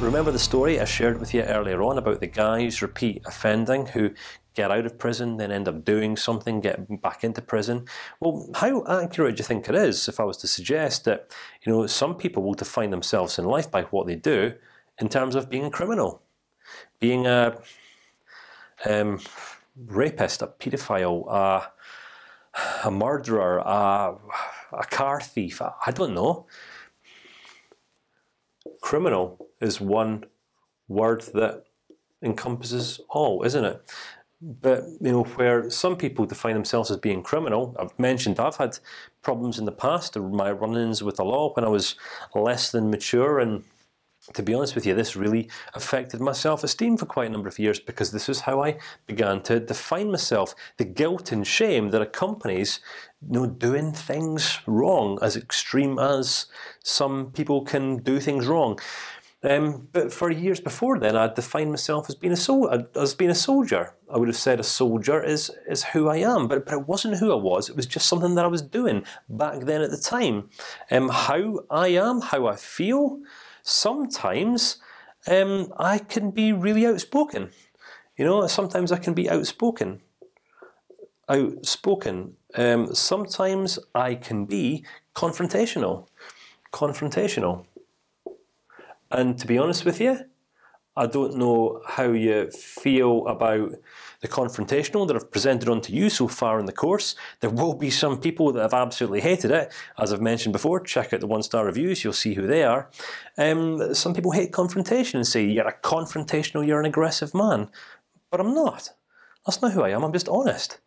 remember the story I shared with you earlier on about the guys repeat offending who get out of prison, then end up doing something, get back into prison. Well, how accurate do you think it is if I was to suggest that you know some people will define themselves in life by what they do in terms of being a criminal, being a um, rapist, a paedophile, a, a murderer, a, a car thief. I, I don't know. Criminal is one word that encompasses all, isn't it? But you know, where some people define themselves as being criminal, I've mentioned I've had problems in the past. My run-ins with the law when I was less than mature, and to be honest with you, this really affected my self-esteem for quite a number of years because this is how I began to define myself. The guilt and shame that accompanies, you know, doing things wrong, as extreme as some people can do things wrong. Um, but for years before then, I'd defined myself as being a sol as being a soldier. I would have said a soldier is is who I am, but but it wasn't who I was. It was just something that I was doing back then at the time. Um, how I am, how I feel. Sometimes um, I can be really outspoken. You know, sometimes I can be outspoken. Outspoken. Um, sometimes I can be confrontational. Confrontational. And to be honest with you, I don't know how you feel about the confrontational that I've presented onto you so far in the course. There will be some people that have absolutely hated it, as I've mentioned before. Check out the one-star reviews; you'll see who they are. Um, some people hate confrontation and say you're a confrontational, you're an aggressive man, but I'm not. That's not who I am. I'm just honest.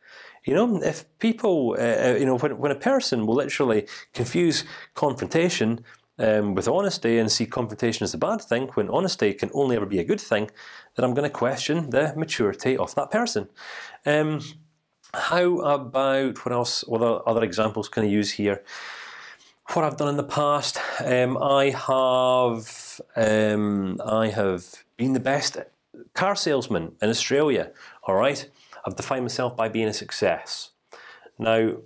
You know, if people, uh, uh you know, when when a person will literally confuse confrontation um, with honesty and see confrontation as a bad thing, when honesty can only ever be a good thing, then I'm going to question the maturity of that person. Um, how about what else? What other examples can I use here? What I've done in the past, um, I have um, I have been the best car salesman in Australia. All right, I've defined myself by being a success. Now,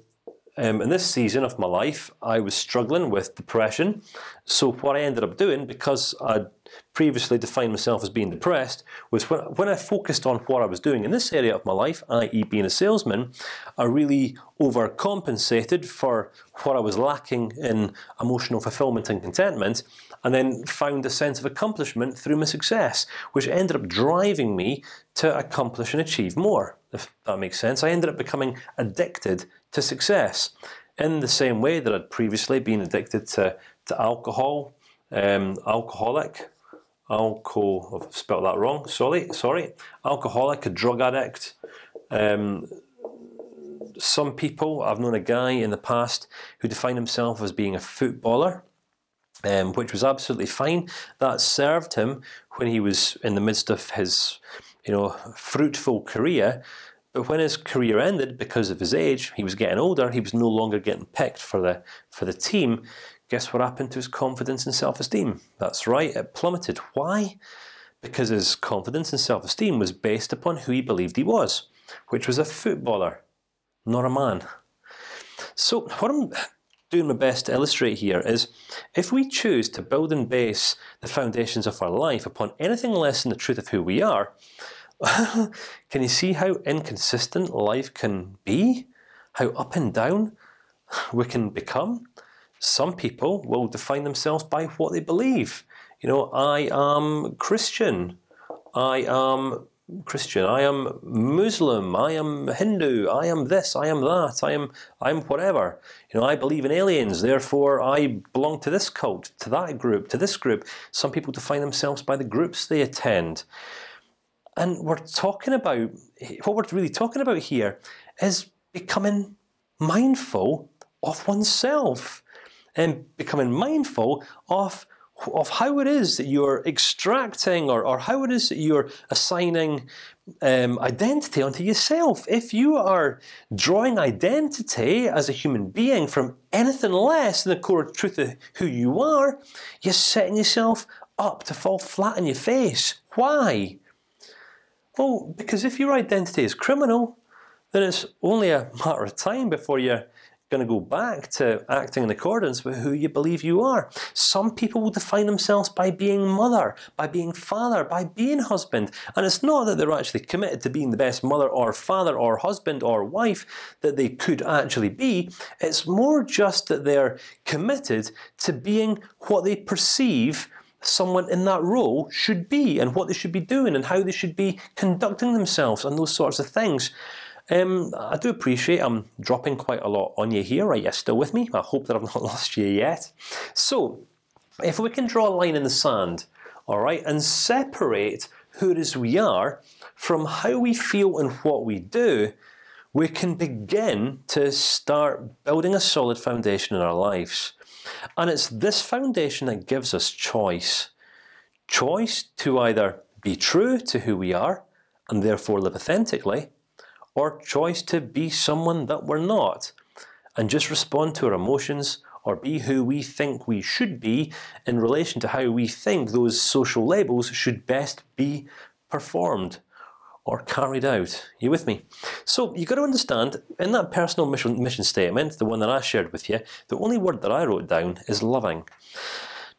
um, in this season of my life, I was struggling with depression. So what I ended up doing, because I'd previously defined myself as being depressed, was when when I focused on what I was doing in this area of my life, i.e., being a salesman, I really overcompensated for what I was lacking in emotional fulfillment and contentment, and then found a sense of accomplishment through my success, which ended up driving me to accomplish and achieve more. If that makes sense, I ended up becoming addicted to success, in the same way that I'd previously been addicted to to alcohol, um, alcoholic, alcohol. I've spelled that wrong. Sorry, sorry. Alcoholic, a drug addict. Um, some people, I've known a guy in the past who defined himself as being a footballer. Um, which was absolutely fine. That served him when he was in the midst of his, you know, fruitful career. But when his career ended because of his age, he was getting older. He was no longer getting picked for the for the team. Guess what happened to his confidence and self-esteem? That's right, it plummeted. Why? Because his confidence and self-esteem was based upon who he believed he was, which was a footballer, not a man. So what I'm doing my best to illustrate here is, if we choose to build and base the foundations of our life upon anything less than the truth of who we are, can you see how inconsistent life can be? How up and down we can become? Some people will define themselves by what they believe. You know, I am Christian. I am Christian. I am Muslim. I am Hindu. I am this. I am that. I am. I am whatever. You know, I believe in aliens. Therefore, I belong to this cult, to that group, to this group. Some people define themselves by the groups they attend. And we're talking about what we're really talking about here is becoming mindful of oneself and becoming mindful of of how it is that you're extracting or, or how it is that you're assigning um, identity onto yourself. If you are drawing identity as a human being from anything less than the core truth of who you are, you're setting yourself up to fall flat on your face. Why? Well, because if your identity is criminal, then it's only a matter of time before you're going to go back to acting in accordance with who you believe you are. Some people will define themselves by being mother, by being father, by being husband, and it's not that they're actually committed to being the best mother or father or husband or wife that they could actually be. It's more just that they're committed to being what they perceive someone in that role should be, and what they should be doing, and how they should be conducting themselves, and those sorts of things. Um, I do appreciate I'm dropping quite a lot on you here. Are you still with me? I hope that I've not lost you yet. So, if we can draw a line in the sand, all right, and separate who it is we are from how we feel and what we do, we can begin to start building a solid foundation in our lives. And it's this foundation that gives us choice, choice to either be true to who we are and therefore live authentically, or choice to be someone that we're not, and just respond to our emotions or be who we think we should be in relation to how we think those social labels should best be performed or carried out. You with me? So you got to understand in that personal mission mission statement, the one that I shared with you, the only word that I wrote down is loving.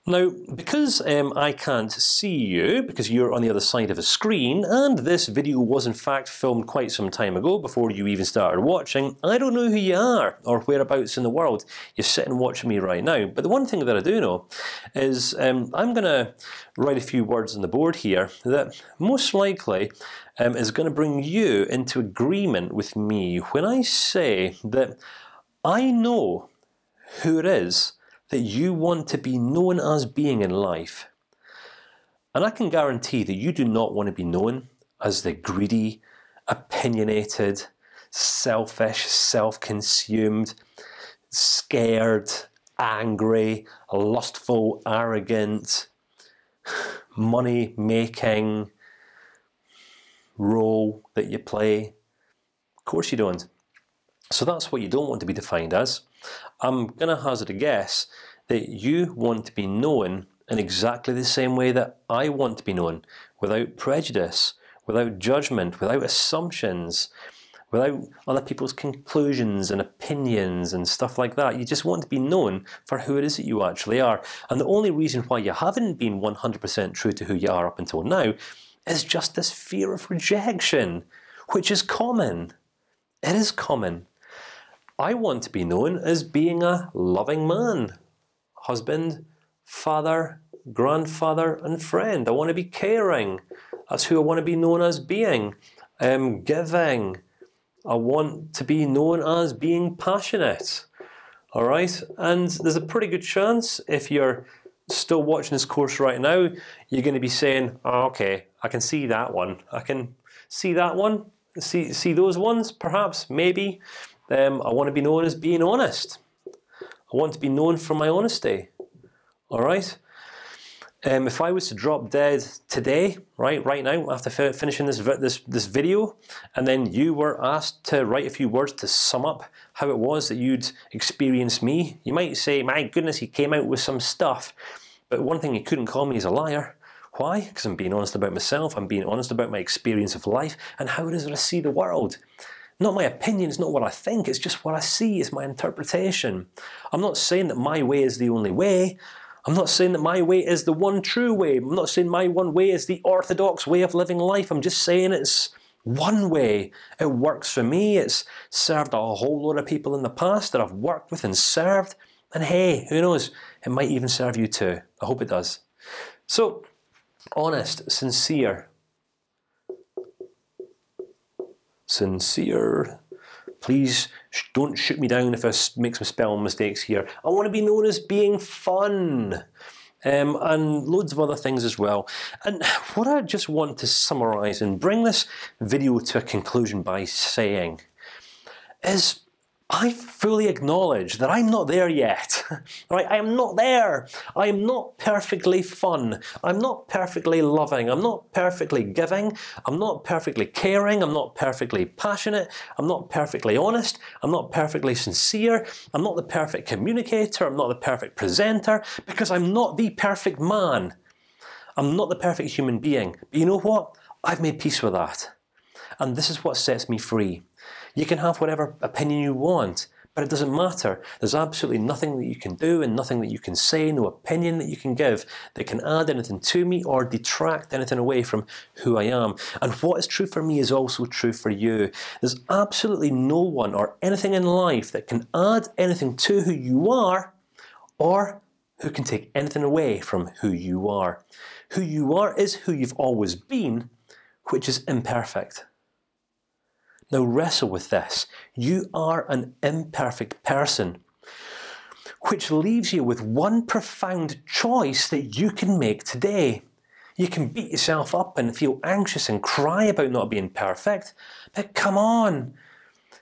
Now, because um, I can't see you, because you're on the other side of a screen, and this video was in fact filmed quite some time ago, before you even started watching, I don't know who you are or whereabouts in the world you're sitting watching me right now. But the one thing that I do know is um, I'm going to write a few words on the board here that most likely um, is going to bring you into agreement with me when I say that I know who it is that you want to be known as being in life. And I can guarantee that you do not want to be known as the greedy, opinionated, selfish, self-consumed, scared, angry, lustful, arrogant, money-making role that you play. Of course you don't. So that's what you don't want to be defined as. I'm gonna hazard a guess that you want to be known in exactly the same way that I want to be known, without prejudice, without judgment, without assumptions, without other people's conclusions and opinions and stuff like that. You just want to be known for who it is that you actually are. And the only reason why you haven't been 100% true to who you are up until now is just this fear of rejection, which is common. It is common. I want to be known as being a loving man, husband, father, grandfather, and friend. I want to be caring. That's who I want to be known as being. Um, giving. I want to be known as being passionate. All right, and there's a pretty good chance if you're still watching this course right now, you're going to be saying, oh, "Okay, I can see that one. I can see that one. See see those ones, perhaps, maybe." Um, I want to be known as being honest. I want to be known for my honesty. All right. Um, if I was to drop dead today, right, right now, after finishing this this this video, and then you were asked to write a few words to sum up how it was that you'd experienced me, you might say, "My goodness, he came out with some stuff." But one thing he couldn't call me is a liar. Why? Because I'm being honest about myself. I'm being honest about my experience of life and how it is that I see the world. Not my opinion. It's not what I think. It's just what I see. It's my interpretation. I'm not saying that my way is the only way. I'm not saying that my way is the one true way. I'm not saying my one way is the orthodox way of living life. I'm just saying it's one way. It works for me. It's served a whole lot of people in the past that I've worked with and served. And hey, who knows? It might even serve you too. I hope it does. So, honest, sincere, sincere. Please don't shoot me down if I make some spelling mistakes here. I want to be known as being fun. Um, and loads of other things as well. And what I just want to summarize and bring this video to a conclusion by saying is I fully acknowledge that I'm not there yet. right? I am not there. I am not perfectly fun. I'm not perfectly loving. I'm not perfectly giving. I'm not perfectly caring. I'm not perfectly passionate. I'm not perfectly honest. I'm not perfectly sincere. I'm not the perfect communicator. I'm not the perfect presenter because I'm not the perfect man. I'm not the perfect human being. But you know what? I've made peace with that, and this is what sets me free. You can have whatever opinion you want, But it doesn't matter. There's absolutely nothing that you can do and nothing that you can say, no opinion that you can give that can add anything to me or detract anything away from who I am. And what is true for me is also true for you. There's absolutely no one or anything in life that can add anything to who you are, or who can take anything away from who you are. Who you are is who you've always been, which is imperfect. Now wrestle with this. You are an imperfect person, which leaves you with one profound choice that you can make today. You can beat yourself up and feel anxious and cry about not being perfect, but come on.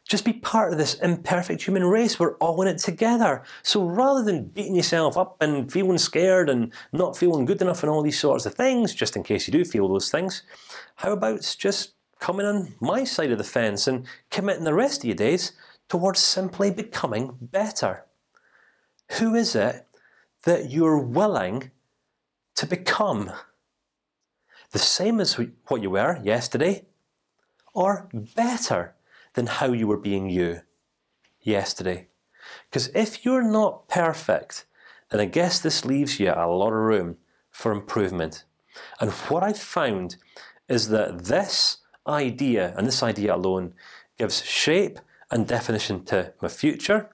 Just be part of this imperfect human race. We're all in it together. So rather than beating yourself up and feeling scared and not feeling good enough and all these sorts of things, just in case you do feel those things, how about just coming on my side of the fence and committing the rest of your days towards simply becoming better. Who is it that you're willing to become? The same as what you were yesterday, or better than how you were being you yesterday? Because if you're not perfect, then I guess this leaves you a lot of room for improvement. And what I've found is that this idea, and this idea alone gives shape and definition to my future.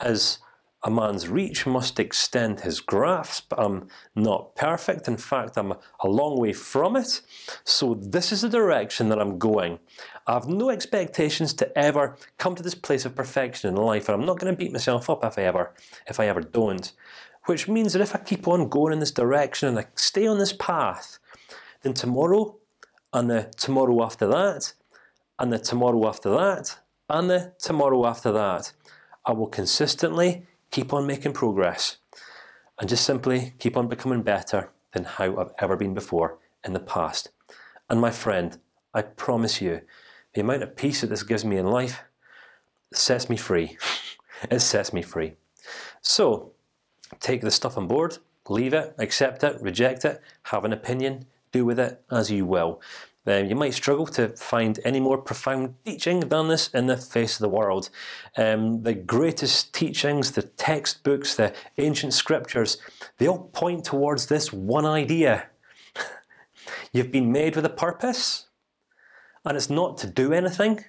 As a man's reach must extend his grasp. I'm not perfect. In fact, I'm a long way from it. So this is the direction that I'm going. I have no expectations to ever come to this place of perfection in life, and I'm not going to beat myself up if I ever, if I ever don't. Which means that if I keep on going in this direction and I stay on this path, then tomorrow and the tomorrow after that, and the tomorrow after that, and the tomorrow after that. I will consistently keep on making progress, and just simply keep on becoming better than how I've ever been before in the past. And my friend, I promise you, the amount of peace that this gives me in life sets me free. it sets me free. So, take the stuff on board, leave it, accept it, reject it, have an opinion, do with it as you will. Um, you might struggle to find any more profound teaching than this in the face of the world. Um, the greatest teachings, the textbooks, the ancient scriptures, they all point towards this one idea: you've been made with a purpose, and it's not to do anything,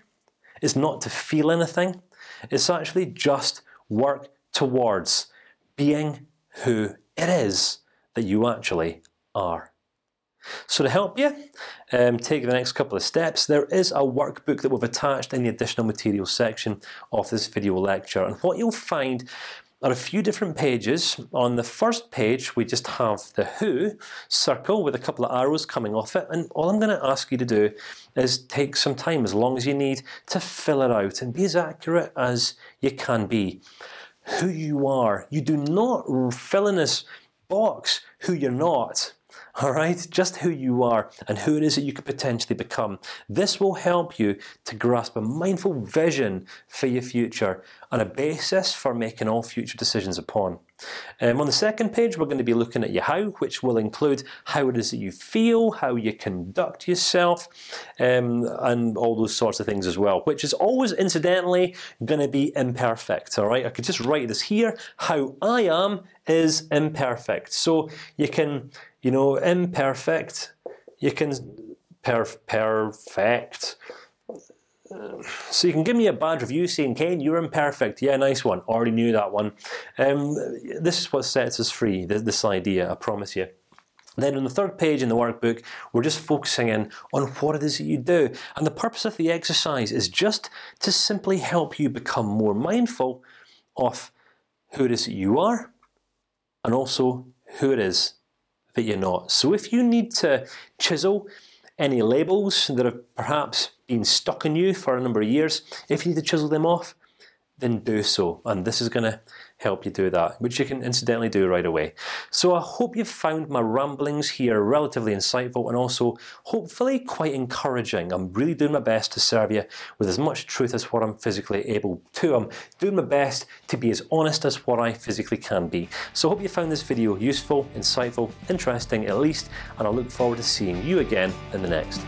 it's not to feel anything, it's actually just work towards being who it is that you actually are. So to help you um, take the next couple of steps, there is a workbook that we've attached in the additional materials section of this video lecture, and what you'll find are a few different pages. On the first page, we just have the who circle with a couple of arrows coming off it, and all I'm going to ask you to do is take some time, as long as you need, to fill it out and be as accurate as you can be. Who you are. You do not fill in this box who you're not. All right, just who you are and who it is that you could potentially become. This will help you to grasp a mindful vision for your future and a basis for making all future decisions upon. Um, on the second page, we're going to be looking at your how, which will include how it is that you feel, how you conduct yourself, um, and all those sorts of things as well. Which is always, incidentally, going to be imperfect. All right, I could just write this here. How I am is imperfect, so you can you know, imperfect. You can perf perfect. So you can give me a bad review saying, "Ken, you're imperfect." Yeah, nice one. Already knew that one. Um, this is what sets us free. This, this idea, I promise you. Then on the third page in the workbook, we're just focusing in on what it is that you do, and the purpose of the exercise is just to simply help you become more mindful of who it is that you are, and also who it is that you're not. So if you need to chisel any labels that have perhaps been stuck in you for a number of years, if you need to chisel them off, then do so. And this is going to help you do that, which you can incidentally do right away. So I hope you've found my ramblings here relatively insightful and also hopefully quite encouraging. I'm really doing my best to serve you with as much truth as what I'm physically able to. I'm doing my best to be as honest as what I physically can be. So I hope you found this video useful, insightful, interesting at least, and I look forward to seeing you again in the next.